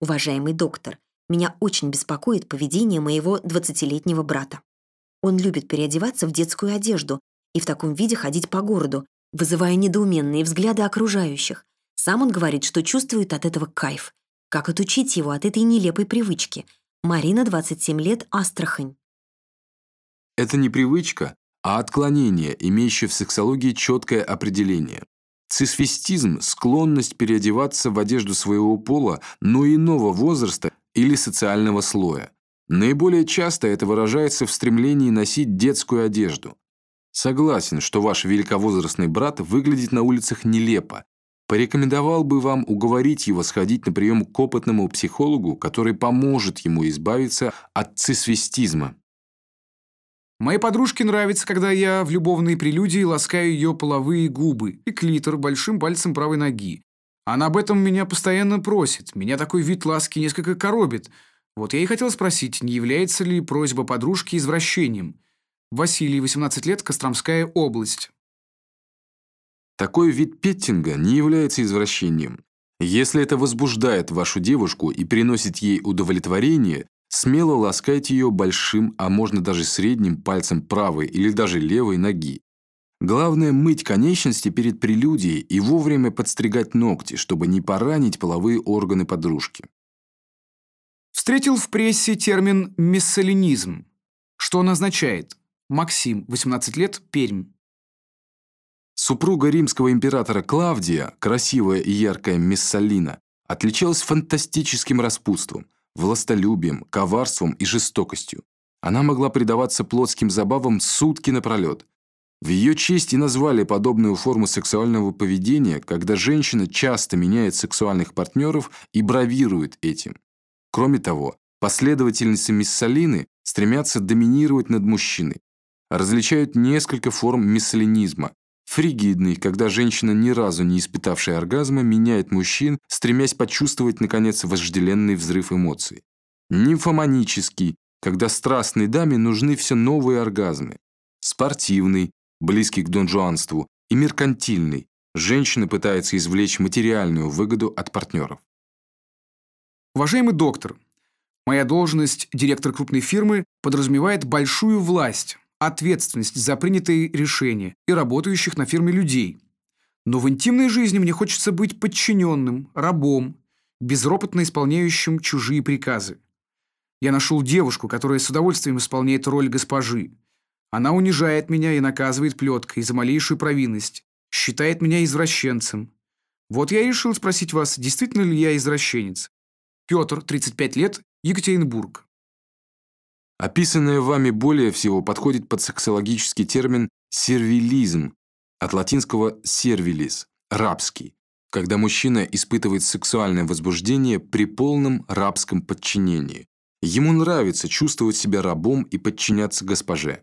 Уважаемый доктор, меня очень беспокоит поведение моего 20-летнего брата. Он любит переодеваться в детскую одежду и в таком виде ходить по городу, вызывая недоуменные взгляды окружающих. Сам он говорит, что чувствует от этого кайф. Как отучить его от этой нелепой привычки? Марина, 27 лет, Астрахань. Это не привычка, а отклонение, имеющее в сексологии четкое определение. Цисфистизм – склонность переодеваться в одежду своего пола, но иного возраста или социального слоя. Наиболее часто это выражается в стремлении носить детскую одежду. Согласен, что ваш великовозрастный брат выглядит на улицах нелепо. Порекомендовал бы вам уговорить его сходить на прием к опытному психологу, который поможет ему избавиться от цисвестизма. Моей подружке нравится, когда я в любовной прелюдии ласкаю ее половые губы и клитор большим пальцем правой ноги. Она об этом меня постоянно просит. Меня такой вид ласки несколько коробит. Вот я и хотел спросить, не является ли просьба подружки извращением? Василий, 18 лет, Костромская область. Такой вид петтинга не является извращением. Если это возбуждает вашу девушку и приносит ей удовлетворение, смело ласкайте ее большим, а можно даже средним пальцем правой или даже левой ноги. Главное мыть конечности перед прелюдией и вовремя подстригать ногти, чтобы не поранить половые органы подружки. Встретил в прессе термин «миссалинизм». Что он означает? Максим, 18 лет, Пермь. Супруга римского императора Клавдия, красивая и яркая Мессалина, отличалась фантастическим распутством, властолюбием, коварством и жестокостью. Она могла предаваться плотским забавам сутки напролет. В ее честь и назвали подобную форму сексуального поведения, когда женщина часто меняет сексуальных партнеров и бравирует этим. Кроме того, последовательницы Миссалины стремятся доминировать над мужчиной, различают несколько форм миссалинизма. Фригидный, когда женщина, ни разу не испытавшая оргазма, меняет мужчин, стремясь почувствовать, наконец, вожделенный взрыв эмоций. Нимфоманический, когда страстной даме нужны все новые оргазмы. Спортивный, близкий к донжуанству, и меркантильный. Женщина пытается извлечь материальную выгоду от партнеров. Уважаемый доктор, моя должность директор крупной фирмы подразумевает большую власть, ответственность за принятые решения и работающих на фирме людей. Но в интимной жизни мне хочется быть подчиненным, рабом, безропотно исполняющим чужие приказы. Я нашел девушку, которая с удовольствием исполняет роль госпожи. Она унижает меня и наказывает плеткой за малейшую провинность, считает меня извращенцем. Вот я и решил спросить вас, действительно ли я извращенец. Петр, 35 лет, Екатеринбург. Описанное вами более всего подходит под сексологический термин «сервилизм» от латинского «servilis» – «рабский», когда мужчина испытывает сексуальное возбуждение при полном рабском подчинении. Ему нравится чувствовать себя рабом и подчиняться госпоже.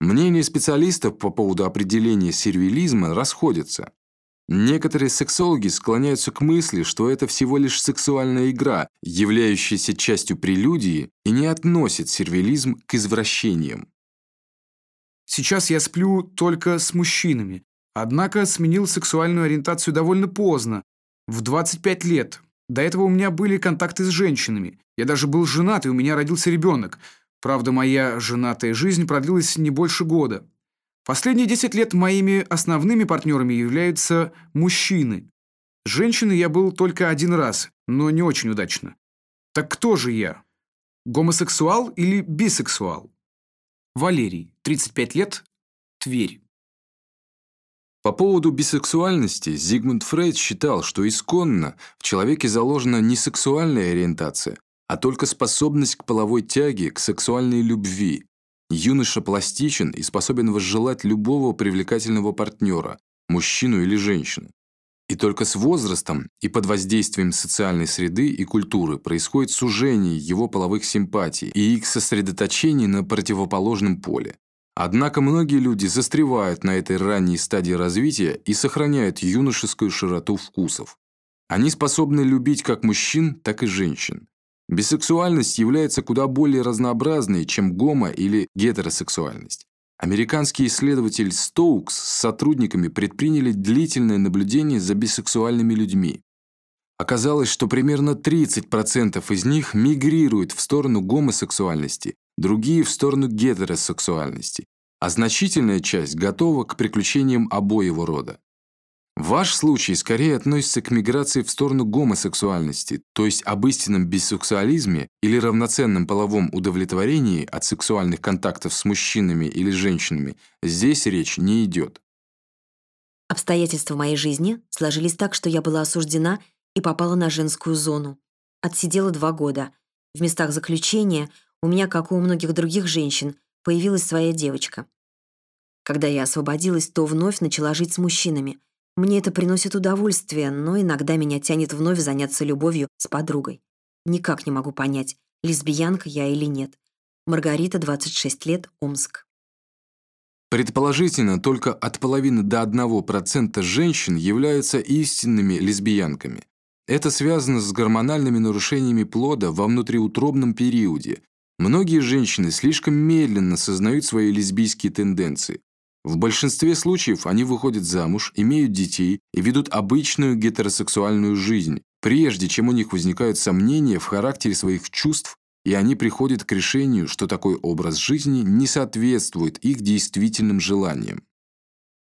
Мнения специалистов по поводу определения сервилизма расходятся. Некоторые сексологи склоняются к мысли, что это всего лишь сексуальная игра, являющаяся частью прелюдии и не относит сервилизм к извращениям. Сейчас я сплю только с мужчинами, однако сменил сексуальную ориентацию довольно поздно, в 25 лет. До этого у меня были контакты с женщинами. Я даже был женат, и у меня родился ребенок. Правда, моя женатая жизнь продлилась не больше года. Последние 10 лет моими основными партнерами являются мужчины. С женщиной я был только один раз, но не очень удачно. Так кто же я? Гомосексуал или бисексуал? Валерий, 35 лет, Тверь. По поводу бисексуальности Зигмунд Фрейд считал, что исконно в человеке заложена не сексуальная ориентация, а только способность к половой тяге, к сексуальной любви, Юноша пластичен и способен возжелать любого привлекательного партнера, мужчину или женщину. И только с возрастом и под воздействием социальной среды и культуры происходит сужение его половых симпатий и их сосредоточение на противоположном поле. Однако многие люди застревают на этой ранней стадии развития и сохраняют юношескую широту вкусов. Они способны любить как мужчин, так и женщин. Бисексуальность является куда более разнообразной, чем гомо- или гетеросексуальность. Американский исследователь Стоукс с сотрудниками предприняли длительное наблюдение за бисексуальными людьми. Оказалось, что примерно 30% из них мигрируют в сторону гомосексуальности, другие в сторону гетеросексуальности, а значительная часть готова к приключениям обоего рода. Ваш случай скорее относится к миграции в сторону гомосексуальности, то есть об истинном бисексуализме или равноценном половом удовлетворении от сексуальных контактов с мужчинами или женщинами здесь речь не идет. Обстоятельства моей жизни сложились так, что я была осуждена и попала на женскую зону. Отсидела два года. В местах заключения у меня, как и у многих других женщин, появилась своя девочка. Когда я освободилась, то вновь начала жить с мужчинами. Мне это приносит удовольствие, но иногда меня тянет вновь заняться любовью с подругой. Никак не могу понять, лесбиянка я или нет. Маргарита, 26 лет, Омск. Предположительно, только от половины до 1% женщин являются истинными лесбиянками. Это связано с гормональными нарушениями плода во внутриутробном периоде. Многие женщины слишком медленно сознают свои лесбийские тенденции. В большинстве случаев они выходят замуж, имеют детей и ведут обычную гетеросексуальную жизнь, прежде чем у них возникают сомнения в характере своих чувств, и они приходят к решению, что такой образ жизни не соответствует их действительным желаниям.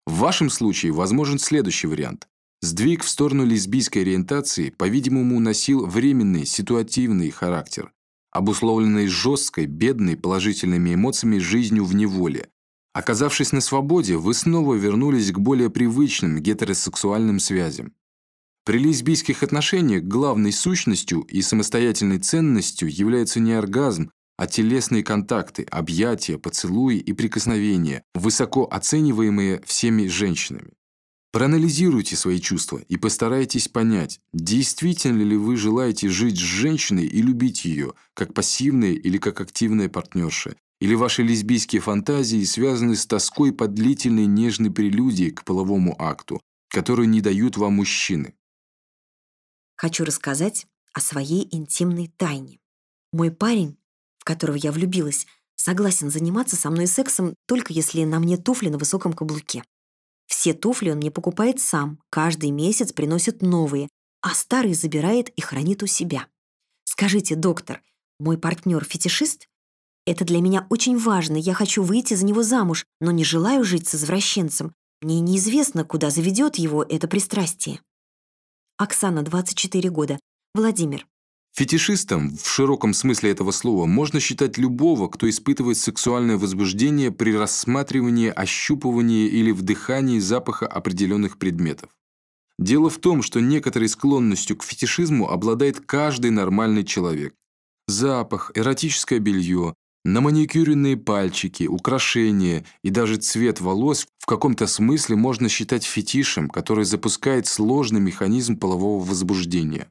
В вашем случае возможен следующий вариант. Сдвиг в сторону лесбийской ориентации, по-видимому, носил временный, ситуативный характер, обусловленный жесткой, бедной, положительными эмоциями жизнью в неволе, Оказавшись на свободе, вы снова вернулись к более привычным гетеросексуальным связям. При лесбийских отношениях главной сущностью и самостоятельной ценностью являются не оргазм, а телесные контакты, объятия, поцелуи и прикосновения, высоко оцениваемые всеми женщинами. Проанализируйте свои чувства и постарайтесь понять, действительно ли вы желаете жить с женщиной и любить ее, как пассивная или как активная партнерша, или ваши лесбийские фантазии связаны с тоской по длительной нежной прелюдии к половому акту, которую не дают вам мужчины? Хочу рассказать о своей интимной тайне. Мой парень, в которого я влюбилась, согласен заниматься со мной сексом только если на мне туфли на высоком каблуке. Все туфли он мне покупает сам, каждый месяц приносит новые, а старые забирает и хранит у себя. Скажите, доктор, мой партнер фетишист? Это для меня очень важно, я хочу выйти за него замуж, но не желаю жить с извращенцем. Мне неизвестно, куда заведет его это пристрастие. Оксана, 24 года. Владимир. Фетишистом в широком смысле этого слова можно считать любого, кто испытывает сексуальное возбуждение при рассматривании, ощупывании или вдыхании запаха определенных предметов. Дело в том, что некоторой склонностью к фетишизму обладает каждый нормальный человек. Запах, эротическое белье, на маникюренные пальчики, украшения и даже цвет волос в каком-то смысле можно считать фетишем, который запускает сложный механизм полового возбуждения.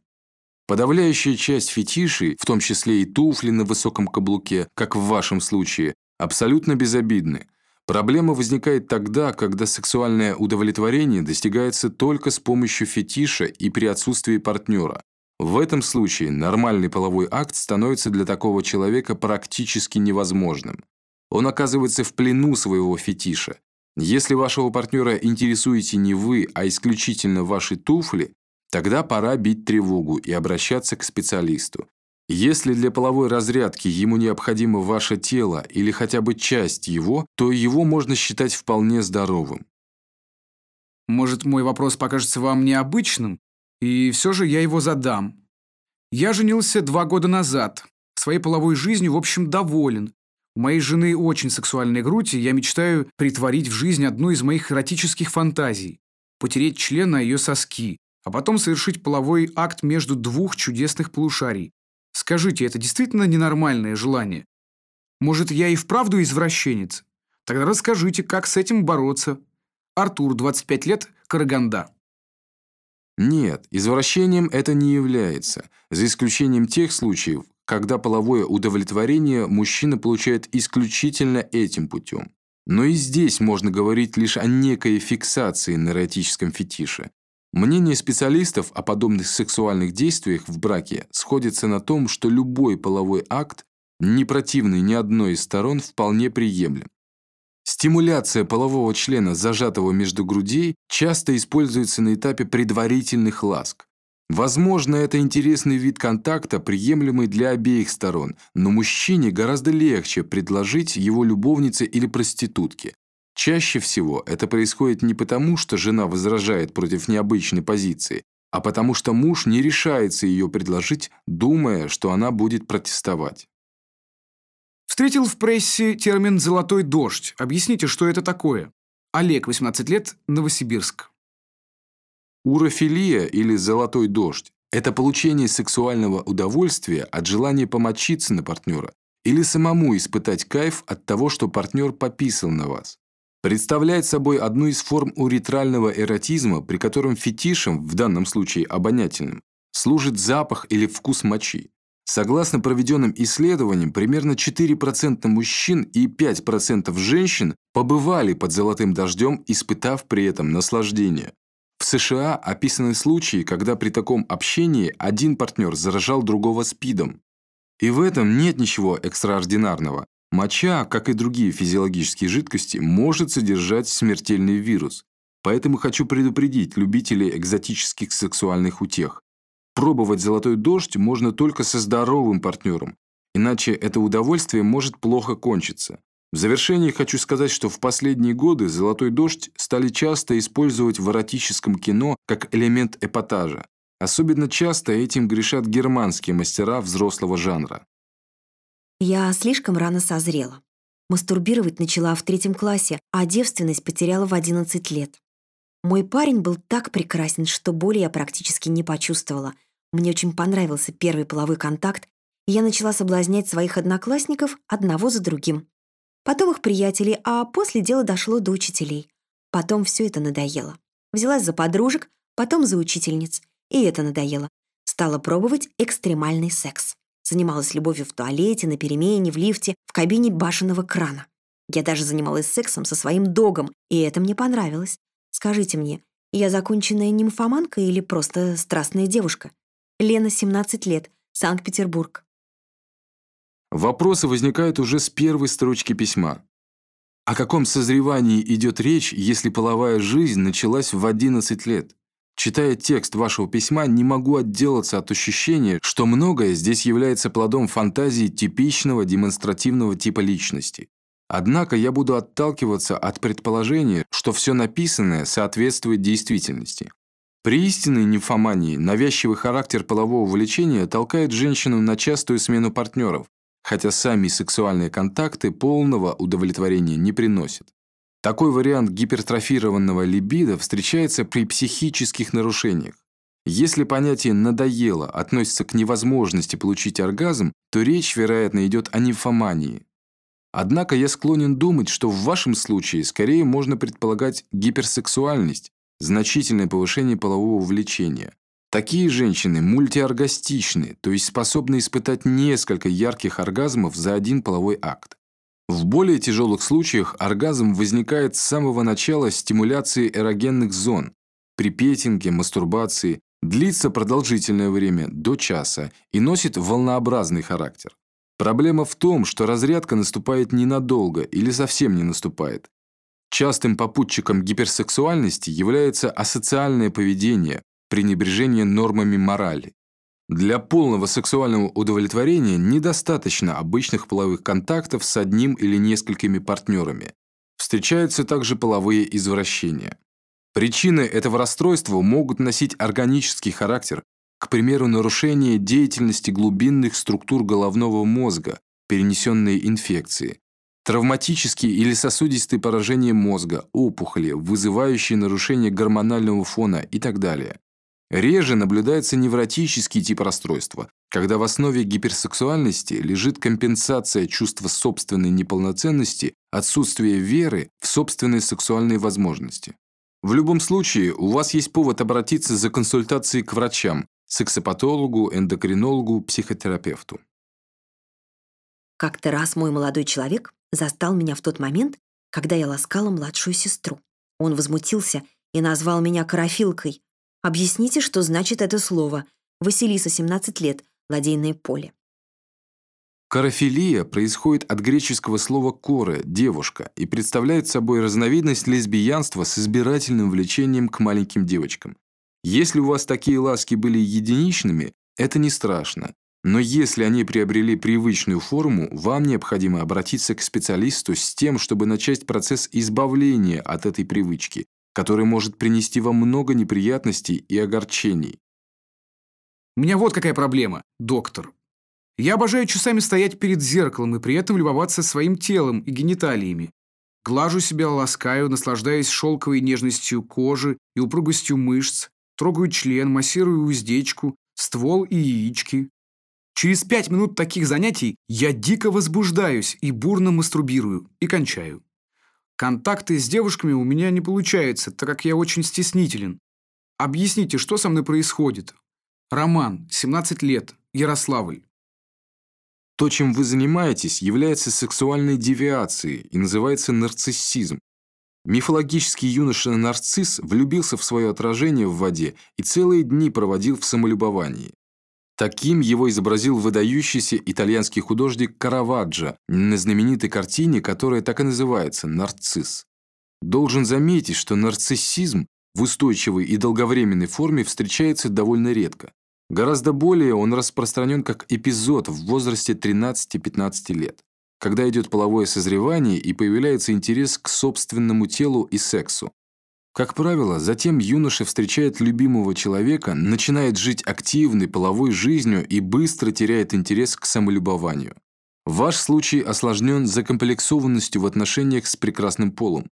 Подавляющая часть фетишей, в том числе и туфли на высоком каблуке, как в вашем случае, абсолютно безобидны. Проблема возникает тогда, когда сексуальное удовлетворение достигается только с помощью фетиша и при отсутствии партнера. В этом случае нормальный половой акт становится для такого человека практически невозможным. Он оказывается в плену своего фетиша. Если вашего партнера интересуете не вы, а исключительно ваши туфли, тогда пора бить тревогу и обращаться к специалисту. Если для половой разрядки ему необходимо ваше тело или хотя бы часть его, то его можно считать вполне здоровым. Может, мой вопрос покажется вам необычным, и все же я его задам. Я женился два года назад. Своей половой жизнью, в общем, доволен. У моей жены очень сексуальная грудь, и я мечтаю притворить в жизнь одну из моих эротических фантазий – потереть член на ее соски, а потом совершить половой акт между двух чудесных полушарий. Скажите, это действительно ненормальное желание? Может, я и вправду извращенец? Тогда расскажите, как с этим бороться. Артур, 25 лет, Караганда. Нет, извращением это не является, за исключением тех случаев, когда половое удовлетворение мужчина получает исключительно этим путем. Но и здесь можно говорить лишь о некой фиксации на эротическом фетише. Мнение специалистов о подобных сексуальных действиях в браке сходится на том, что любой половой акт, не противный ни одной из сторон, вполне приемлем. Стимуляция полового члена, зажатого между грудей, часто используется на этапе предварительных ласк. Возможно, это интересный вид контакта, приемлемый для обеих сторон, но мужчине гораздо легче предложить его любовнице или проститутке. Чаще всего это происходит не потому, что жена возражает против необычной позиции, а потому что муж не решается ее предложить, думая, что она будет протестовать. Встретил в прессе термин «золотой дождь». Объясните, что это такое? Олег, 18 лет, Новосибирск. Урофилия или «золотой дождь» – это получение сексуального удовольствия от желания помочиться на партнера или самому испытать кайф от того, что партнер пописал на вас. Представляет собой одну из форм уретрального эротизма, при котором фетишем, в данном случае обонятельным, служит запах или вкус мочи. Согласно проведенным исследованиям, примерно 4% мужчин и 5% женщин побывали под золотым дождем, испытав при этом наслаждение. В США описаны случаи, когда при таком общении один партнер заражал другого СПИДом. И в этом нет ничего экстраординарного. Моча, как и другие физиологические жидкости, может содержать смертельный вирус. Поэтому хочу предупредить любителей экзотических сексуальных утех. Пробовать золотой дождь можно только со здоровым партнером, иначе это удовольствие может плохо кончиться. В завершении хочу сказать, что в последние годы «Золотой дождь» стали часто использовать в эротическом кино как элемент эпатажа. Особенно часто этим грешат германские мастера взрослого жанра. Я слишком рано созрела. Мастурбировать начала в третьем классе, а девственность потеряла в 11 лет. Мой парень был так прекрасен, что боли я практически не почувствовала. Мне очень понравился первый половой контакт, и я начала соблазнять своих одноклассников одного за другим потом их приятелей, а после дело дошло до учителей. Потом все это надоело. Взялась за подружек, потом за учительниц. И это надоело. Стала пробовать экстремальный секс. Занималась любовью в туалете, на перемене, в лифте, в кабине башенного крана. Я даже занималась сексом со своим догом, и это мне понравилось. Скажите мне, я законченная нимфоманка или просто страстная девушка? Лена, 17 лет, Санкт-Петербург. Вопросы возникают уже с первой строчки письма. О каком созревании идет речь, если половая жизнь началась в 11 лет? Читая текст вашего письма, не могу отделаться от ощущения, что многое здесь является плодом фантазии типичного демонстративного типа личности. Однако я буду отталкиваться от предположения, что все написанное соответствует действительности. При истинной нимфомании навязчивый характер полового влечения толкает женщину на частую смену партнеров, хотя сами сексуальные контакты полного удовлетворения не приносят. Такой вариант гипертрофированного либидо встречается при психических нарушениях. Если понятие «надоело» относится к невозможности получить оргазм, то речь, вероятно, идет о нимфомании. Однако я склонен думать, что в вашем случае скорее можно предполагать гиперсексуальность, значительное повышение полового влечения, Такие женщины мультиоргастичны, то есть способны испытать несколько ярких оргазмов за один половой акт. В более тяжелых случаях оргазм возникает с самого начала стимуляции эрогенных зон. При петинге, мастурбации длится продолжительное время, до часа, и носит волнообразный характер. Проблема в том, что разрядка наступает ненадолго или совсем не наступает. Частым попутчиком гиперсексуальности является асоциальное поведение, пренебрежение нормами морали. Для полного сексуального удовлетворения недостаточно обычных половых контактов с одним или несколькими партнерами. Встречаются также половые извращения. Причины этого расстройства могут носить органический характер, к примеру, нарушение деятельности глубинных структур головного мозга, перенесенные инфекции, травматические или сосудистые поражения мозга, опухоли, вызывающие нарушение гормонального фона и так далее. Реже наблюдается невротический тип расстройства, когда в основе гиперсексуальности лежит компенсация чувства собственной неполноценности, отсутствие веры в собственные сексуальные возможности. В любом случае, у вас есть повод обратиться за консультацией к врачам, сексопатологу, эндокринологу, психотерапевту. Как-то раз мой молодой человек застал меня в тот момент, когда я ласкала младшую сестру. Он возмутился и назвал меня карафилкой, Объясните, что значит это слово. Василиса, 17 лет, ладейное поле. Карафилия происходит от греческого слова «коре» – «девушка» и представляет собой разновидность лесбиянства с избирательным влечением к маленьким девочкам. Если у вас такие ласки были единичными, это не страшно. Но если они приобрели привычную форму, вам необходимо обратиться к специалисту с тем, чтобы начать процесс избавления от этой привычки, который может принести вам много неприятностей и огорчений. У меня вот какая проблема, доктор. Я обожаю часами стоять перед зеркалом и при этом любоваться своим телом и гениталиями. Глажу себя, ласкаю, наслаждаясь шелковой нежностью кожи и упругостью мышц, трогаю член, массирую уздечку, ствол и яички. Через пять минут таких занятий я дико возбуждаюсь и бурно мастурбирую, и кончаю. Контакты с девушками у меня не получаются, так как я очень стеснителен. Объясните, что со мной происходит? Роман, 17 лет, Ярославль. То, чем вы занимаетесь, является сексуальной девиацией и называется нарциссизм. Мифологический юноша-нарцисс влюбился в свое отражение в воде и целые дни проводил в самолюбовании. Таким его изобразил выдающийся итальянский художник Караваджо на знаменитой картине, которая так и называется «Нарцисс». Должен заметить, что нарциссизм в устойчивой и долговременной форме встречается довольно редко. Гораздо более он распространен как эпизод в возрасте 13-15 лет, когда идет половое созревание и появляется интерес к собственному телу и сексу. Как правило, затем юноша встречает любимого человека, начинает жить активной половой жизнью и быстро теряет интерес к самолюбованию. Ваш случай осложнен закомплексованностью в отношениях с прекрасным полом.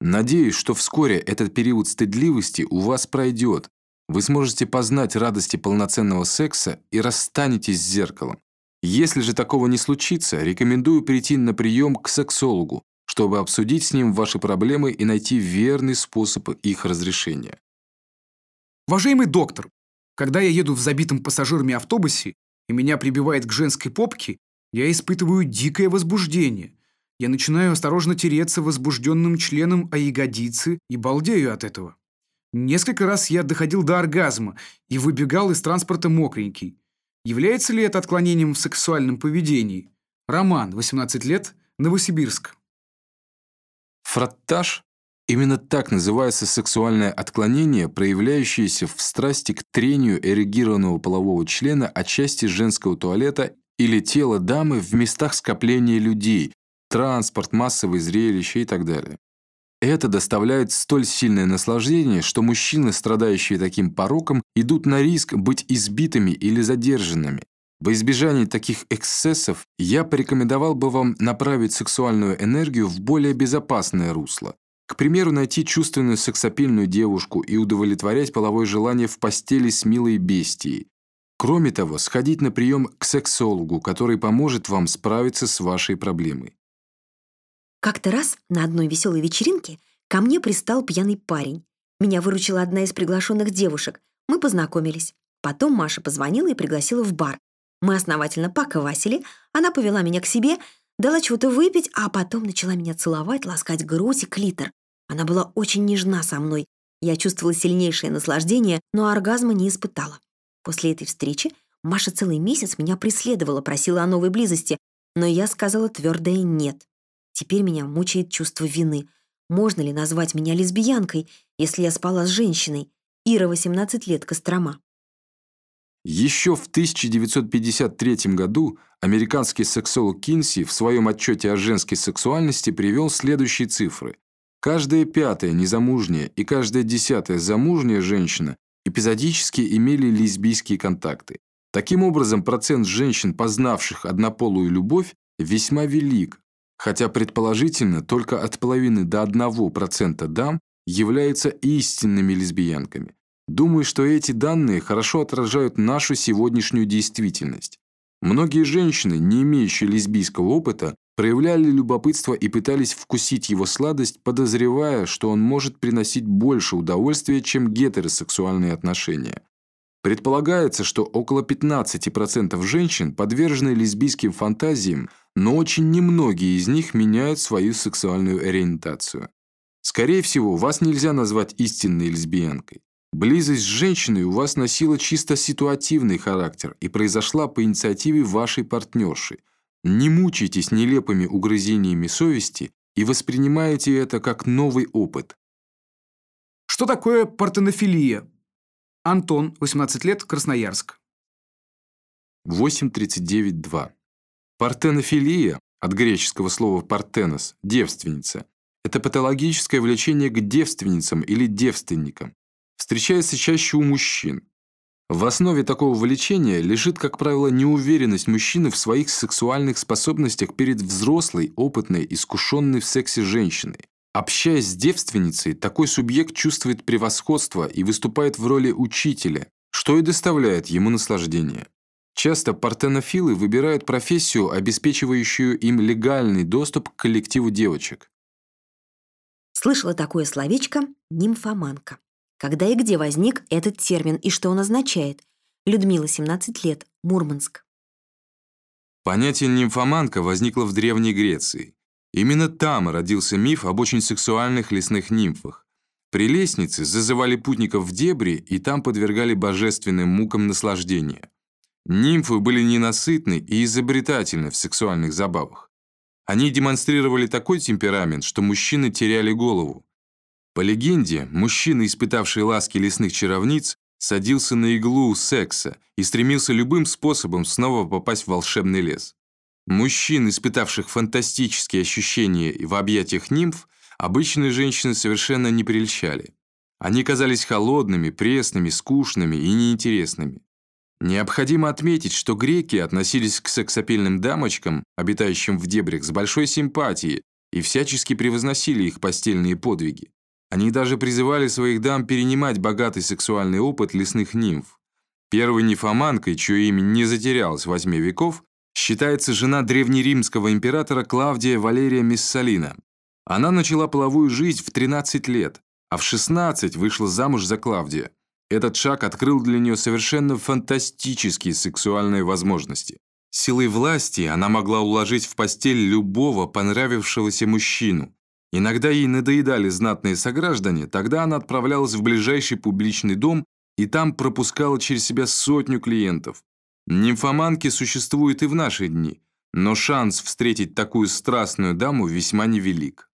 Надеюсь, что вскоре этот период стыдливости у вас пройдет. Вы сможете познать радости полноценного секса и расстанетесь с зеркалом. Если же такого не случится, рекомендую прийти на прием к сексологу, чтобы обсудить с ним ваши проблемы и найти верный способ их разрешения. Уважаемый доктор, когда я еду в забитом пассажирами автобусе и меня прибивает к женской попке, я испытываю дикое возбуждение. Я начинаю осторожно тереться возбужденным членом о ягодицы и балдею от этого. Несколько раз я доходил до оргазма и выбегал из транспорта мокренький. Является ли это отклонением в сексуальном поведении? Роман, 18 лет, Новосибирск. Фраттаж – именно так называется сексуальное отклонение, проявляющееся в страсти к трению эрегированного полового члена от части женского туалета или тела дамы в местах скопления людей, транспорт, массовые зрелища и так далее. Это доставляет столь сильное наслаждение, что мужчины, страдающие таким пороком, идут на риск быть избитыми или задержанными. Во избежание таких эксцессов я порекомендовал бы вам направить сексуальную энергию в более безопасное русло. К примеру, найти чувственную сексапильную девушку и удовлетворять половое желание в постели с милой бестией. Кроме того, сходить на прием к сексологу, который поможет вам справиться с вашей проблемой. Как-то раз на одной веселой вечеринке ко мне пристал пьяный парень. Меня выручила одна из приглашенных девушек. Мы познакомились. Потом Маша позвонила и пригласила в бар. Мы основательно поквасили, она повела меня к себе, дала чего-то выпить, а потом начала меня целовать, ласкать грудь и клитор. Она была очень нежна со мной. Я чувствовала сильнейшее наслаждение, но оргазма не испытала. После этой встречи Маша целый месяц меня преследовала, просила о новой близости, но я сказала твердое «нет». Теперь меня мучает чувство вины. Можно ли назвать меня лесбиянкой, если я спала с женщиной? Ира, 18 лет, Кострома. Еще в 1953 году американский сексолог Кинси в своем отчете о женской сексуальности привел следующие цифры. Каждая пятая незамужняя и каждая десятая замужняя женщина эпизодически имели лесбийские контакты. Таким образом, процент женщин, познавших однополую любовь, весьма велик, хотя предположительно только от половины до 1% дам являются истинными лесбиянками. Думаю, что эти данные хорошо отражают нашу сегодняшнюю действительность. Многие женщины, не имеющие лесбийского опыта, проявляли любопытство и пытались вкусить его сладость, подозревая, что он может приносить больше удовольствия, чем гетеросексуальные отношения. Предполагается, что около 15% женщин подвержены лесбийским фантазиям, но очень немногие из них меняют свою сексуальную ориентацию. Скорее всего, вас нельзя назвать истинной лесбиянкой. Близость с женщиной у вас носила чисто ситуативный характер и произошла по инициативе вашей партнерши. Не мучайтесь нелепыми угрызениями совести и воспринимайте это как новый опыт. Что такое партенофилия? Антон, 18 лет, Красноярск. 8.39.2. Партенофилия, от греческого слова «партенос» – девственница, это патологическое влечение к девственницам или девственникам. Встречается чаще у мужчин. В основе такого влечения лежит, как правило, неуверенность мужчины в своих сексуальных способностях перед взрослой, опытной, искушенной в сексе женщиной. Общаясь с девственницей, такой субъект чувствует превосходство и выступает в роли учителя, что и доставляет ему наслаждение. Часто партенофилы выбирают профессию, обеспечивающую им легальный доступ к коллективу девочек. Слышала такое словечко «нимфоманка». Когда и где возник этот термин и что он означает? Людмила, 17 лет, Мурманск. Понятие «нимфоманка» возникло в Древней Греции. Именно там родился миф об очень сексуальных лесных нимфах. Прелестницы зазывали путников в дебри и там подвергали божественным мукам наслаждения. Нимфы были ненасытны и изобретательны в сексуальных забавах. Они демонстрировали такой темперамент, что мужчины теряли голову. По легенде, мужчина, испытавший ласки лесных чаровниц, садился на иглу секса и стремился любым способом снова попасть в волшебный лес. Мужчин, испытавших фантастические ощущения в объятиях нимф, обычные женщины совершенно не прельщали. Они казались холодными, пресными, скучными и неинтересными. Необходимо отметить, что греки относились к сексапильным дамочкам, обитающим в дебрях, с большой симпатией и всячески превозносили их постельные подвиги. Они даже призывали своих дам перенимать богатый сексуальный опыт лесных нимф. Первой нимфоманкой, чье имя не затерялось в восьми веков, считается жена древнеримского императора Клавдия Валерия Миссалина. Она начала половую жизнь в 13 лет, а в 16 вышла замуж за Клавдия. Этот шаг открыл для нее совершенно фантастические сексуальные возможности. Силой власти она могла уложить в постель любого понравившегося мужчину. Иногда ей надоедали знатные сограждане, тогда она отправлялась в ближайший публичный дом и там пропускала через себя сотню клиентов. Нимфоманки существуют и в наши дни, но шанс встретить такую страстную даму весьма невелик.